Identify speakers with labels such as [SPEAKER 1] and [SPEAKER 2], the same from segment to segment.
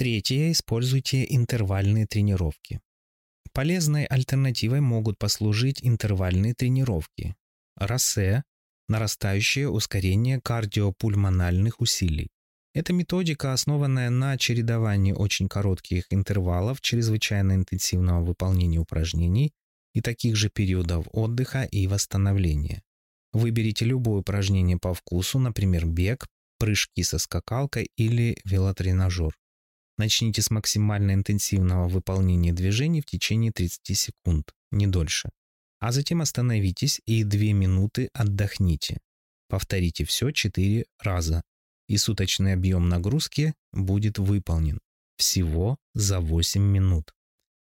[SPEAKER 1] Третье, используйте интервальные тренировки. Полезной альтернативой могут послужить интервальные тренировки. РАСЕ – нарастающее ускорение кардиопульмональных усилий. Эта методика, основанная на чередовании очень коротких интервалов чрезвычайно интенсивного выполнения упражнений и таких же периодов отдыха и восстановления. Выберите любое упражнение по вкусу, например, бег, прыжки со скакалкой или велотренажер. Начните с максимально интенсивного выполнения движений в течение 30 секунд, не дольше. А затем остановитесь и 2 минуты отдохните. Повторите все 4 раза, и суточный объем нагрузки будет выполнен всего за 8 минут.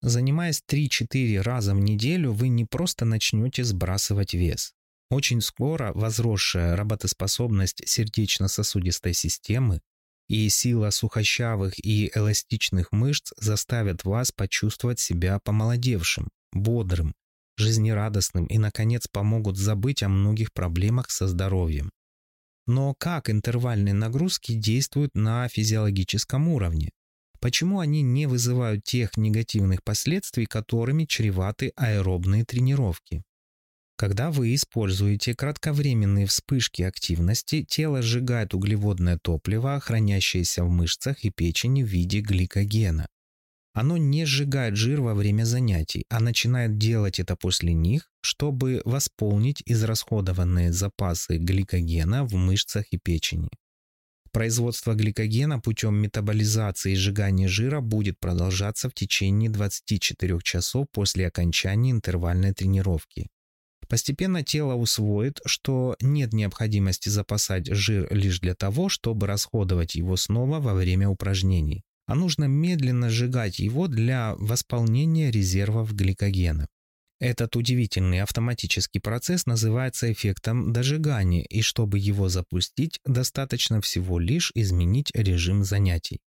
[SPEAKER 1] Занимаясь 3-4 раза в неделю, вы не просто начнете сбрасывать вес. Очень скоро возросшая работоспособность сердечно-сосудистой системы и сила сухощавых и эластичных мышц заставят вас почувствовать себя помолодевшим, бодрым, жизнерадостным и, наконец, помогут забыть о многих проблемах со здоровьем. Но как интервальные нагрузки действуют на физиологическом уровне? Почему они не вызывают тех негативных последствий, которыми чреваты аэробные тренировки? Когда вы используете кратковременные вспышки активности, тело сжигает углеводное топливо, хранящееся в мышцах и печени в виде гликогена. Оно не сжигает жир во время занятий, а начинает делать это после них, чтобы восполнить израсходованные запасы гликогена в мышцах и печени. Производство гликогена путем метаболизации и сжигания жира будет продолжаться в течение 24 часов после окончания интервальной тренировки. Постепенно тело усвоит, что нет необходимости запасать жир лишь для того, чтобы расходовать его снова во время упражнений, а нужно медленно сжигать его для восполнения резервов гликогена. Этот удивительный автоматический процесс называется эффектом дожигания, и чтобы его запустить, достаточно всего лишь изменить режим занятий.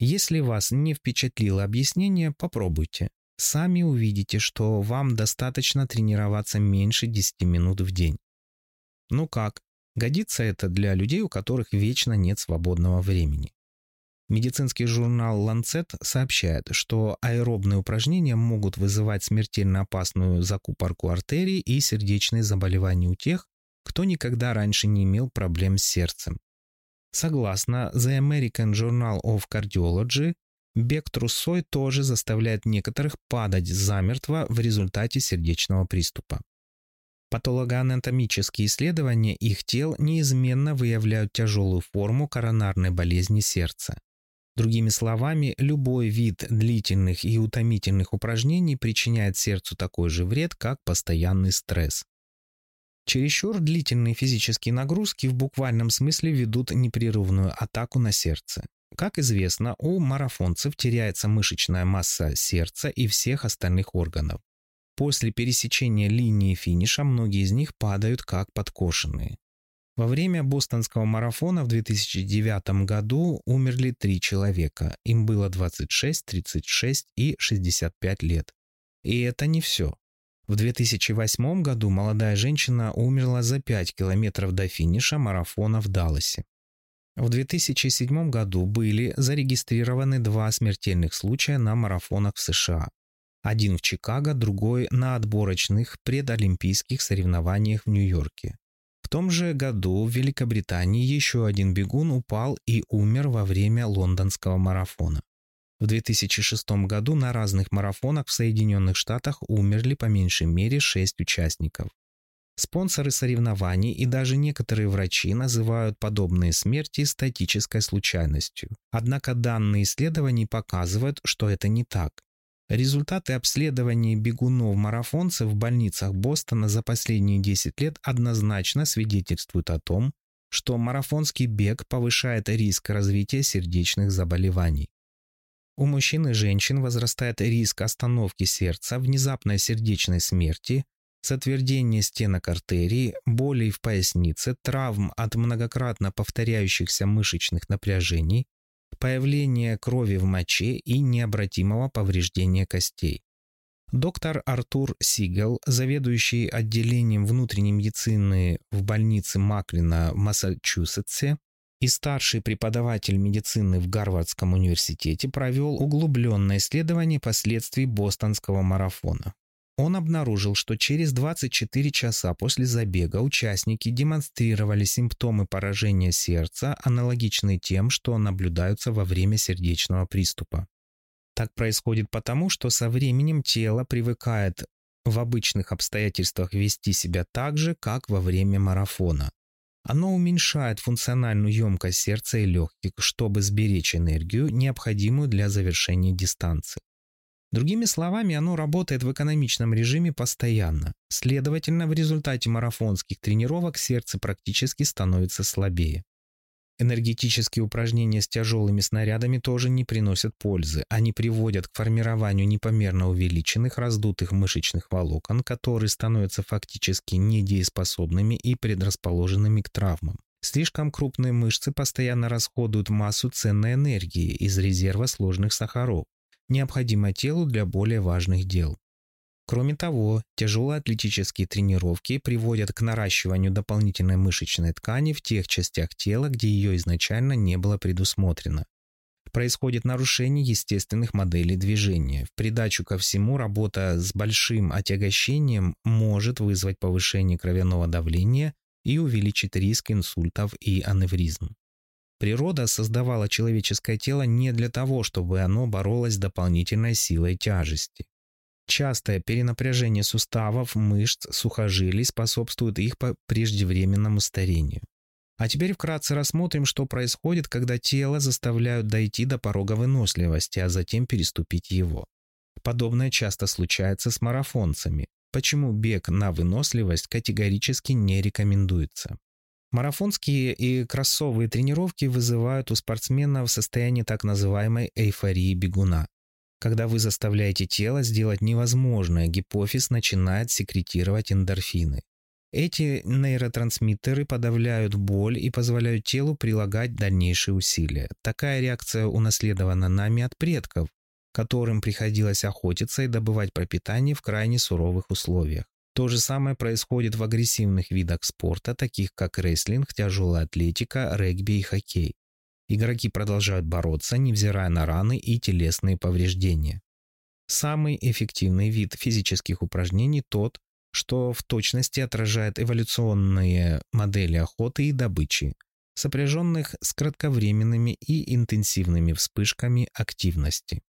[SPEAKER 1] Если вас не впечатлило объяснение, попробуйте сами увидите, что вам достаточно тренироваться меньше 10 минут в день. Ну как, годится это для людей, у которых вечно нет свободного времени. Медицинский журнал Lancet сообщает, что аэробные упражнения могут вызывать смертельно опасную закупорку артерий и сердечные заболевания у тех, кто никогда раньше не имел проблем с сердцем. Согласно The American Journal of Cardiology, Бег трусой тоже заставляет некоторых падать замертво в результате сердечного приступа. Патологоанатомические исследования их тел неизменно выявляют тяжелую форму коронарной болезни сердца. Другими словами, любой вид длительных и утомительных упражнений причиняет сердцу такой же вред, как постоянный стресс. Чересчур длительные физические нагрузки в буквальном смысле ведут непрерывную атаку на сердце. Как известно, у марафонцев теряется мышечная масса сердца и всех остальных органов. После пересечения линии финиша многие из них падают как подкошенные. Во время бостонского марафона в 2009 году умерли три человека. Им было 26, 36 и 65 лет. И это не все. В 2008 году молодая женщина умерла за 5 километров до финиша марафона в Далласе. В 2007 году были зарегистрированы два смертельных случая на марафонах в США. Один в Чикаго, другой на отборочных предолимпийских соревнованиях в Нью-Йорке. В том же году в Великобритании еще один бегун упал и умер во время лондонского марафона. В 2006 году на разных марафонах в Соединенных Штатах умерли по меньшей мере 6 участников. Спонсоры соревнований и даже некоторые врачи называют подобные смерти статической случайностью. Однако данные исследований показывают, что это не так. Результаты обследований бегунов-марафонцев в больницах Бостона за последние 10 лет однозначно свидетельствуют о том, что марафонский бег повышает риск развития сердечных заболеваний. У мужчин и женщин возрастает риск остановки сердца, внезапной сердечной смерти, Сотвердение стенок артерии, боли в пояснице, травм от многократно повторяющихся мышечных напряжений, появление крови в моче и необратимого повреждения костей. Доктор Артур Сигел, заведующий отделением внутренней медицины в больнице Маклина в Массачусетсе и старший преподаватель медицины в Гарвардском университете провел углубленное исследование последствий бостонского марафона. Он обнаружил, что через 24 часа после забега участники демонстрировали симптомы поражения сердца, аналогичные тем, что наблюдаются во время сердечного приступа. Так происходит потому, что со временем тело привыкает в обычных обстоятельствах вести себя так же, как во время марафона. Оно уменьшает функциональную емкость сердца и легких, чтобы сберечь энергию, необходимую для завершения дистанции. Другими словами, оно работает в экономичном режиме постоянно. Следовательно, в результате марафонских тренировок сердце практически становится слабее. Энергетические упражнения с тяжелыми снарядами тоже не приносят пользы. Они приводят к формированию непомерно увеличенных раздутых мышечных волокон, которые становятся фактически недееспособными и предрасположенными к травмам. Слишком крупные мышцы постоянно расходуют массу ценной энергии из резерва сложных сахаров необходимо телу для более важных дел. Кроме того, тяжелые атлетические тренировки приводят к наращиванию дополнительной мышечной ткани в тех частях тела, где ее изначально не было предусмотрено. Происходит нарушение естественных моделей движения. В придачу ко всему работа с большим отягощением может вызвать повышение кровяного давления и увеличить риск инсультов и аневризм. Природа создавала человеческое тело не для того, чтобы оно боролось с дополнительной силой тяжести. Частое перенапряжение суставов, мышц, сухожилий способствует их по преждевременному старению. А теперь вкратце рассмотрим, что происходит, когда тело заставляют дойти до порога выносливости, а затем переступить его. Подобное часто случается с марафонцами, почему бег на выносливость категорически не рекомендуется. Марафонские и кроссовые тренировки вызывают у спортсмена в состоянии так называемой эйфории бегуна. Когда вы заставляете тело сделать невозможное, гипофиз начинает секретировать эндорфины. Эти нейротрансмиттеры подавляют боль и позволяют телу прилагать дальнейшие усилия. Такая реакция унаследована нами от предков, которым приходилось охотиться и добывать пропитание в крайне суровых условиях. То же самое происходит в агрессивных видах спорта, таких как рестлинг, тяжелая атлетика, регби и хоккей. Игроки продолжают бороться, невзирая на раны и телесные повреждения. Самый эффективный вид физических упражнений тот, что в точности отражает эволюционные модели охоты и добычи, сопряженных с кратковременными и интенсивными вспышками активности.